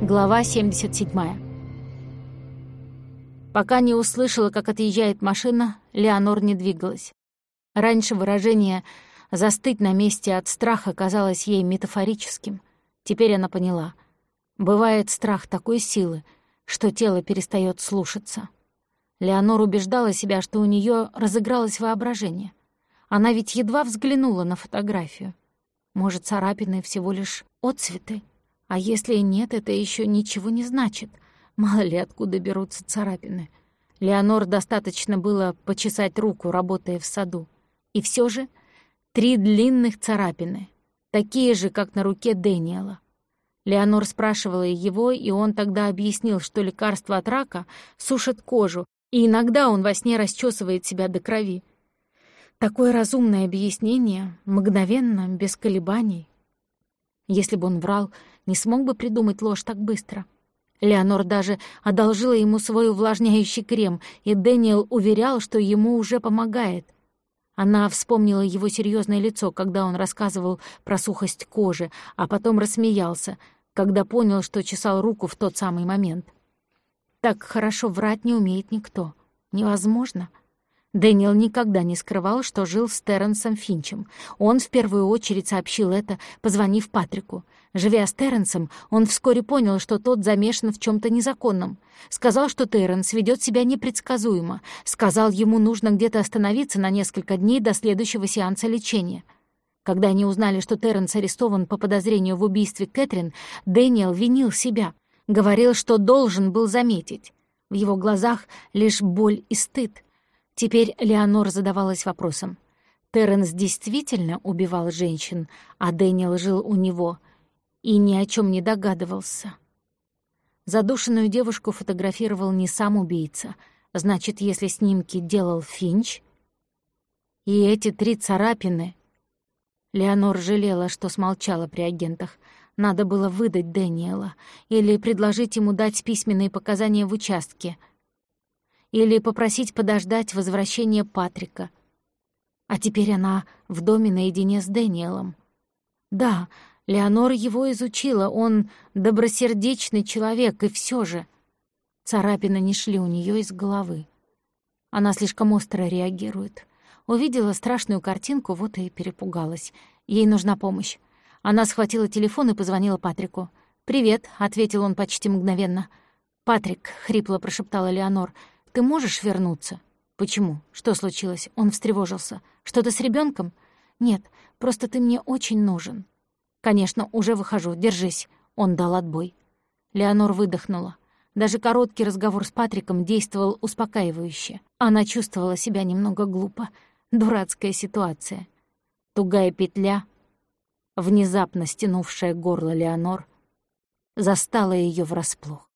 Глава 77. Пока не услышала, как отъезжает машина, Леонор не двигалась. Раньше выражение «застыть на месте от страха» казалось ей метафорическим. Теперь она поняла. Бывает страх такой силы, что тело перестает слушаться. Леонор убеждала себя, что у нее разыгралось воображение. Она ведь едва взглянула на фотографию. Может, царапины всего лишь отцветы? А если и нет, это еще ничего не значит. Мало ли откуда берутся царапины. Леонор достаточно было почесать руку, работая в саду. И все же три длинных царапины, такие же, как на руке Дэниела. Леонор спрашивала его, и он тогда объяснил, что лекарство от рака сушит кожу, и иногда он во сне расчесывает себя до крови. Такое разумное объяснение, мгновенно, без колебаний. Если бы он врал, не смог бы придумать ложь так быстро. Леонор даже одолжила ему свой увлажняющий крем, и Дэниел уверял, что ему уже помогает. Она вспомнила его серьезное лицо, когда он рассказывал про сухость кожи, а потом рассмеялся, когда понял, что чесал руку в тот самый момент. Так хорошо врать не умеет никто. Невозможно. Дэниел никогда не скрывал, что жил с Терренсом Финчем. Он в первую очередь сообщил это, позвонив Патрику. Живя с Терренсом, он вскоре понял, что тот замешан в чем то незаконном. Сказал, что Терренс ведет себя непредсказуемо. Сказал, ему нужно где-то остановиться на несколько дней до следующего сеанса лечения. Когда они узнали, что Терренс арестован по подозрению в убийстве Кэтрин, Дэниел винил себя. Говорил, что должен был заметить. В его глазах лишь боль и стыд — Теперь Леонор задавалась вопросом. Терренс действительно убивал женщин, а Дэниел жил у него и ни о чем не догадывался. Задушенную девушку фотографировал не сам убийца. Значит, если снимки делал Финч... И эти три царапины... Леонор жалела, что смолчала при агентах. Надо было выдать Дэниела или предложить ему дать письменные показания в участке — или попросить подождать возвращения Патрика. А теперь она в доме наедине с Дэниелом. Да, Леонор его изучила, он добросердечный человек, и все же... Царапины не шли у нее из головы. Она слишком остро реагирует. Увидела страшную картинку, вот и перепугалась. Ей нужна помощь. Она схватила телефон и позвонила Патрику. «Привет», — ответил он почти мгновенно. «Патрик», — хрипло прошептала Леонор, — ты можешь вернуться?» «Почему? Что случилось?» Он встревожился. «Что-то с ребенком? «Нет, просто ты мне очень нужен». «Конечно, уже выхожу. Держись». Он дал отбой. Леонор выдохнула. Даже короткий разговор с Патриком действовал успокаивающе. Она чувствовала себя немного глупо. Дурацкая ситуация. Тугая петля, внезапно стянувшая горло Леонор, застала ее врасплох.